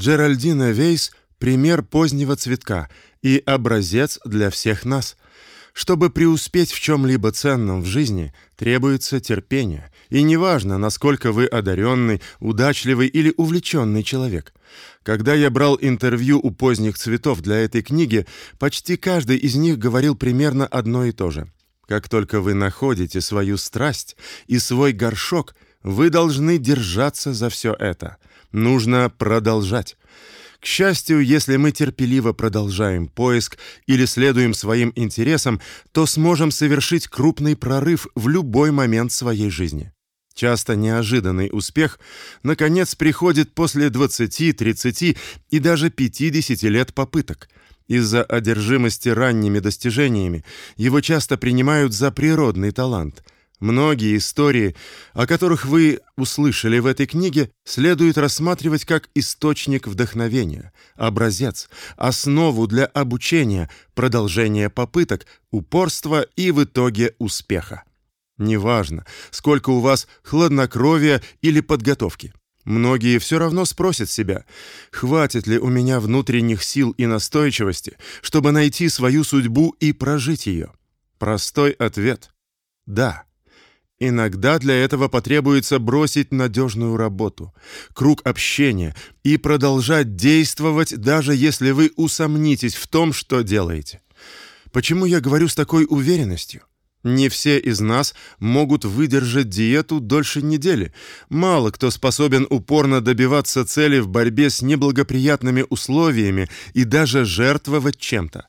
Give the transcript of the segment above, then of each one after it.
Джеральдина Вейс пример позднего цветка и образец для всех нас. Чтобы преуспеть в чем либо ценном в жизни, требуется терпение, и неважно, насколько вы одаренный, удачливый или увлеченный человек. Когда я брал интервью у поздних цветов для этой книги, почти каждый из них говорил примерно одно и то же. Как только вы находите свою страсть и свой горшок, вы должны держаться за все это. Нужно продолжать. К счастью, если мы терпеливо продолжаем поиск или следуем своим интересам, то сможем совершить крупный прорыв в любой момент своей жизни. Часто неожиданный успех наконец приходит после 20, 30 и даже 50 лет попыток. Из-за одержимости ранними достижениями его часто принимают за природный талант – Многие истории, о которых вы услышали в этой книге, следует рассматривать как источник вдохновения, образец, основу для обучения, продолжения попыток, упорства и в итоге успеха. Неважно, сколько у вас хладнокровия или подготовки. Многие все равно спросят себя: хватит ли у меня внутренних сил и настойчивости, чтобы найти свою судьбу и прожить ее? Простой ответ: да. Иногда для этого потребуется бросить надежную работу, круг общения и продолжать действовать, даже если вы усомнитесь в том, что делаете. Почему я говорю с такой уверенностью? Не все из нас могут выдержать диету дольше недели. Мало кто способен упорно добиваться цели в борьбе с неблагоприятными условиями и даже жертвовать чем-то.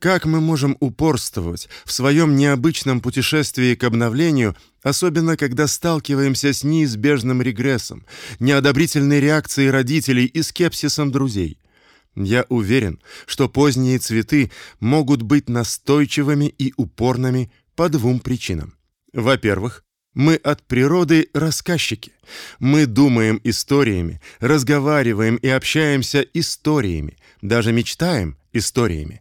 Как мы можем упорствовать в своем необычном путешествии к обновлению, особенно когда сталкиваемся с неизбежным регрессом, неодобрительной реакцией родителей и скепсисом друзей? Я уверен, что поздние цветы могут быть настойчивыми и упорными по двум причинам. Во-первых, мы от природы рассказчики. Мы думаем историями, разговариваем и общаемся историями, даже мечтаем историями.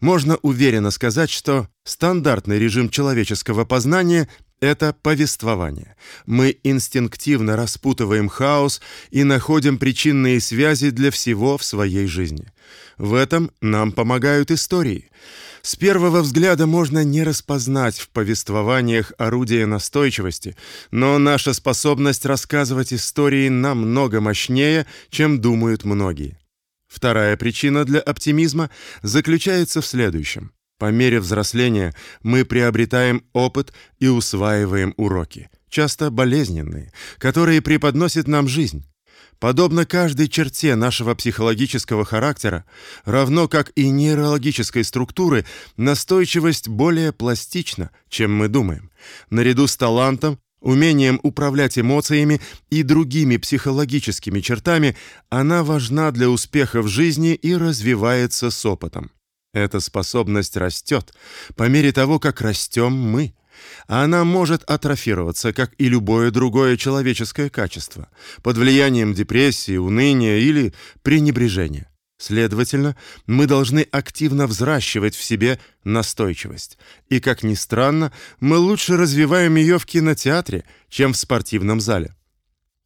Можно уверенно сказать, что стандартный режим человеческого познания это повествование. Мы инстинктивно распутываем хаос и находим причинные связи для всего в своей жизни. В этом нам помогают истории. С первого взгляда можно не распознать в повествованиях орудие настойчивости, но наша способность рассказывать истории намного мощнее, чем думают многие. Вторая причина для оптимизма заключается в следующем. По мере взросления мы приобретаем опыт и усваиваем уроки, часто болезненные, которые преподносит нам жизнь. Подобно каждой черте нашего психологического характера, равно как и нейрологической структуры, настойчивость более пластична, чем мы думаем. Наряду с талантом Умением управлять эмоциями и другими психологическими чертами она важна для успеха в жизни и развивается с опытом. Эта способность растет по мере того, как растем мы. Она может атрофироваться, как и любое другое человеческое качество, под влиянием депрессии, уныния или пренебрежения. Следовательно, мы должны активно взращивать в себе настойчивость. И как ни странно, мы лучше развиваем ее в кинотеатре, чем в спортивном зале.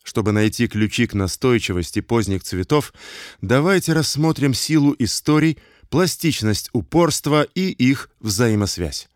Чтобы найти ключи к настойчивости поздних цветов, давайте рассмотрим силу историй, пластичность упорства и их взаимосвязь.